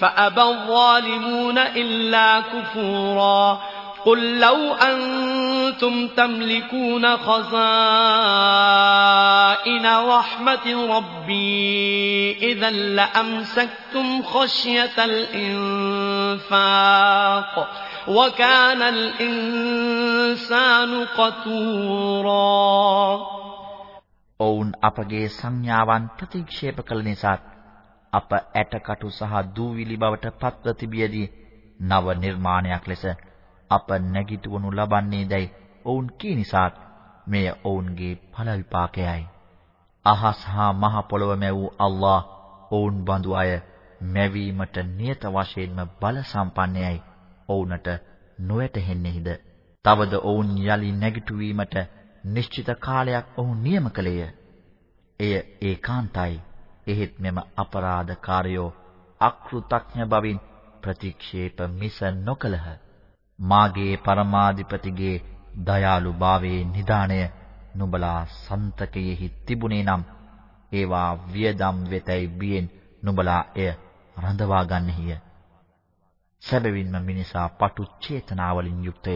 A: فأبى الظالمون إلا كفورا قل لو أنتم تملكون خزائن رحمة ربي إذا لأمسكتم خشية الإنفاق وكان الإنسان قتورا
B: ඔවුන් අපගේ සංඥාවන් ප්‍රතික්ෂේප කළ නිසා අප ඇටකටු සහ දූවිලි බවට පත්ව තිබියදී නව නිර්මාණයක් ලෙස අප නැගිටවනු ලබන්නේදයි ඔවුන් කී නිසාත් මෙය ඔවුන්ගේ ඵල විපාකයයි. අහස් හා මහ පොළොව මැවූ අල්ලාහ් ඔවුන් බඳු අය මැවීමට නියත වශයෙන්ම බල සම්පන්නයයි. ඔවුන්ට නොවැටහෙන්නේහිද? තවද ඔවුන් යලි නැගිටුවීමට නිශ්චිත කාලයක් ඔහු නියම කළේය. එය ඒකාන්තයි. එහෙත් මෙම අපරාධකාරයෝ අකෘතඥ බවින් ප්‍රතික්ෂේප මිස නොකලහ. මාගේ පරමාධිපතිගේ දයාලුභාවයේ නිදාණය නුඹලා සන්තකයෙහි තිබුණේ නම් ඒවා වියදම් වෙතයි බියෙන් නුඹලා එය රඳවා ගන්නෙහිය. සැබවින්ම මිනිසා පටු චේතනාවලින් යුක්තය.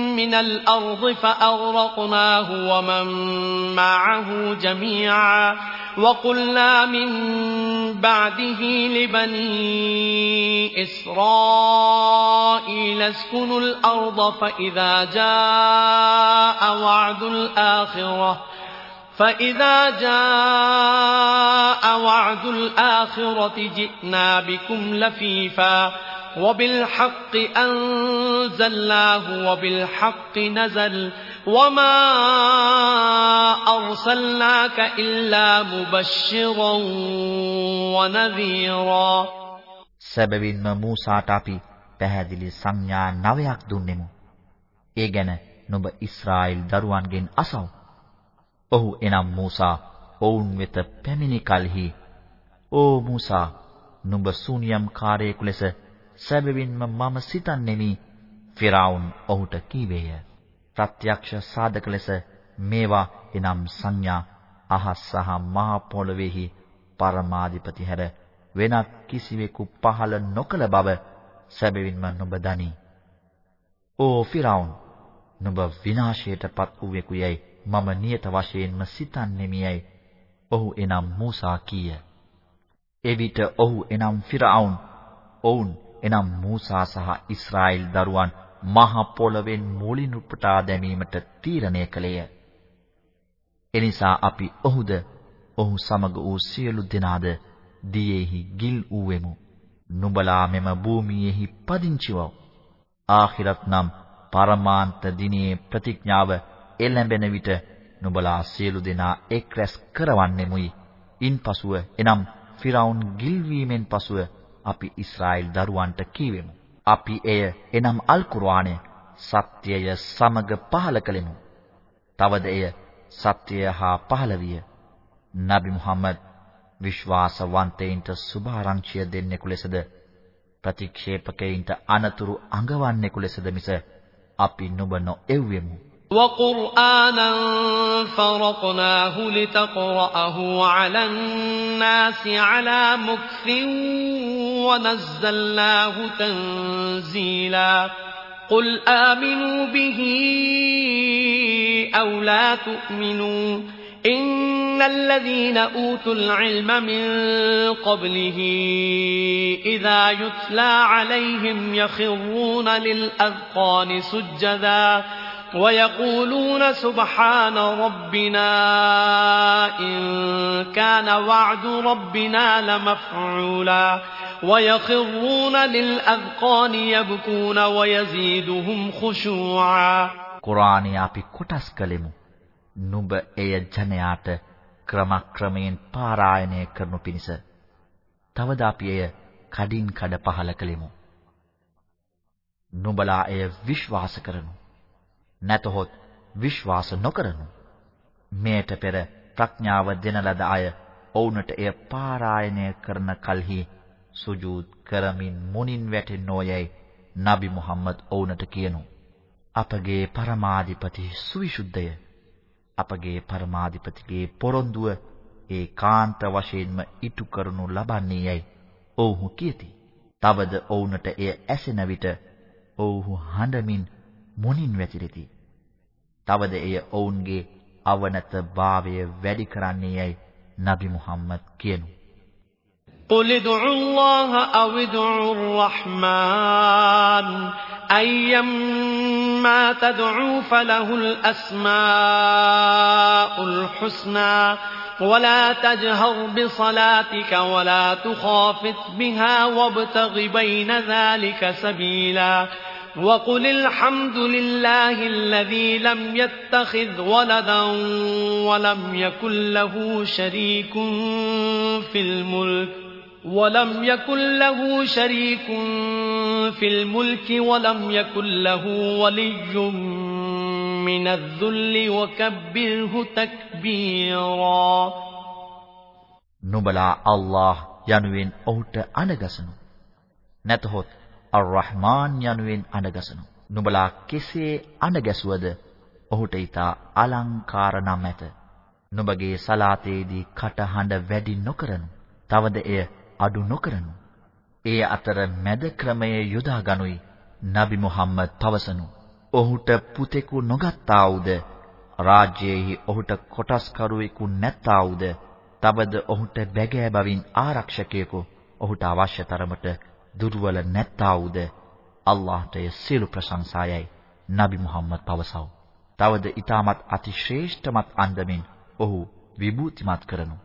A: من الأرض فأغرقناه ومن معه جميعا وقلنا من بعده لبني إسرائيل اسكنوا الأرض فإذا جاء وعد الآخرة فإذا جاء وعد الآخرة جئنا بكم لفيفا وبالحق أنزلناه وبالحق نزل وما أرسلناك إلا مبشرا ونذيرا
B: සැබවින්ම මූසාට අපි පැහැදිලි සංඥා නවයක් දුන්නෙමු. ඒ ගැන නුඹ ඊශ්‍රායෙල් දරුවන්ගෙන් අසව්. ඔහු එනම් මූසා ඔවුන් වෙත පැමිණි කලෙහි "ඕ මූසා, නුඹ සූනියම් කාර්යයෙකු ලෙස සැබවින්ම මම සිතන්නේමි." ෆිරාවුන් ඔහුට කීවේය. ප්‍රත්‍යක්ෂ සාධක ලෙස මේවා එනම් සංඥා අහස් සහ මහ පොළොවේහි පරමාධිපති හැර වෙනත් කිසිවෙකු පහළ නොකළ බව සැබවින්ම නුඹ දනි. "ඕ ෆිරාවුන්, නුඹ විනාශයටපත් වූවෙකු යයි මම නියත වශයෙන්ම සිතන්නේමියයි ඔහු එනම් මූසා කීය. එවිට ඔහු එනම් ෆිරාවුන් ඔවුන් එනම් මූසා සහ ඊශ්‍රායෙල් දරුවන් මහ පොළවෙන් මුලින් උපුටා දැමීමට තීරණය කළේය. එනිසා අපි ඔහුද ඔහු සමග වූ සියලු දෙනාද දියෙහි ගිල් ඌවෙමු. නුඹලා මෙම භූමියේහි පදිංචිවව. ආඛිරත් නම් පරමාන්ත දිනේ ප්‍රතිඥාව එළඹෙන විට නුඹලා සියලු දෙනා එක් රැස් කරවන්නෙමුයි. ඉන්පසුව එනම් ෆිරාවුන් ගිල්වීමෙන් පසුව අපි ඊශ්‍රායෙල් දරුවන්ට කීවෙමු. අපි එය එනම් අල් කුර්ආනය සත්‍යය සමග පහල කළෙමු. තවද එය සත්‍යය හා පහල විය. නබි මුහම්මද් විශ්වාසවන්තයින්ට සුභාරංචිය දෙන්නෙකු ලෙසද ප්‍රතික්ෂේපකයින්ට අනතුරු අඟවන්නෙකු ලෙසද මිස අපි නුඹ නොඑව්වෙමු.
A: وقرآنا فرقناه لتقرأه على الناس على مكث ونزلناه تنزيلا. قل آمنوا به أو لا تؤمنوا. إن الذين أوتوا العلم من قبله إذا يتلى عليهم يخرون للأذقان سجداً. ويقولون سبحان ربنا إن كان وعد ربنا لمفعولا ويخرون للأذقان يبكون ويزيدهم خشوعا
B: කුරාණය අපි කොටස් කළෙමු. නුඹ එය ජනයාට ක්‍රමක්‍රමයෙන් පාරායනය කරනු පිණිස. තවද අපි එය කඩින් කඩ පහල කළෙමු. නුඹලා එය විශ්වාස කරනු. නැතහොත් විශ්වාස නොකරනු. මෙයට පෙර ප්‍රඥාව දෙන ලද අය ඔවුන්ට එය පාරායනය කරන කලෙහි සුජූද් කරමින් මුනින් වැටෙන්නෝයයි නබි මුහම්මද් ඔවුන්ට කියනු. අපගේ පරමාධිපති සුවිසුද්ධය. අපගේ පරමාධිපතිගේ පොරොන්දුව ඒ කාන්ත වශයෙන්ම ඉටු කරනු ලබන්නේ යයි ඔවුහු කියති. තවද ඔවුන්ට එය ඇසෙන විට ඔවුහු හඬමින් මුණින් වැතිරෙති. තවද එය ඔවුන්ගේ අවනත භාවය වැඩි කරන්නේ යයි නබි මුහම්මද් කියනු.
A: قل ادعوا الله أو ادعوا الرحمن أيما تدعوا فله الأسماء الحسنى ولا تجهر بصلاتك ولا تخافت بها وابتغ بين ذلك سبيلا وقل الحمد لله الذي لم يتخذ ولدا ولم يكن له شريك في الملك ولم يكن له شريك في الملك ولم يكن له ولي من الذل وكبره تكبيرا
B: නුඹලා අල්ලාහ් යනුවෙන් ඔහුට අනගසනු නැතහොත් අර්-රහ්මාන් යනුවෙන් අඬගසනු. නුඹලා කෙසේ අඬගැසුවද ඔහුට ඊට අලංකාර නම් ඇත. නුඹගේ සලාතේදී කටහඬ වැඩි නොකරනු. තවද එය අඩු නොකරනු. ඒ අතර මැද ක්‍රමය යොදා ගනුයි. නබි මුහම්මද් පවසනු. ඔහුට පුතෙකු නොගත්තා වූද රාජ්‍යයේහි ඔහුට කොටස්කරුවෙකු නැත්තා වූද තවද ඔහුට බැගෑ බවින් ආරක්ෂකයෙකු ඔහුට අවශ්‍ය තරමට දුර්වල නැත්තා වූද අල්ලාහට සියලු ප්‍රශංසායයි නබි මුහම්මද් පවසව. තවද ඊටමත් අතිශ්‍රේෂ්ඨමත් අන්දමින් ඔහු විභූතිමත් කරනු.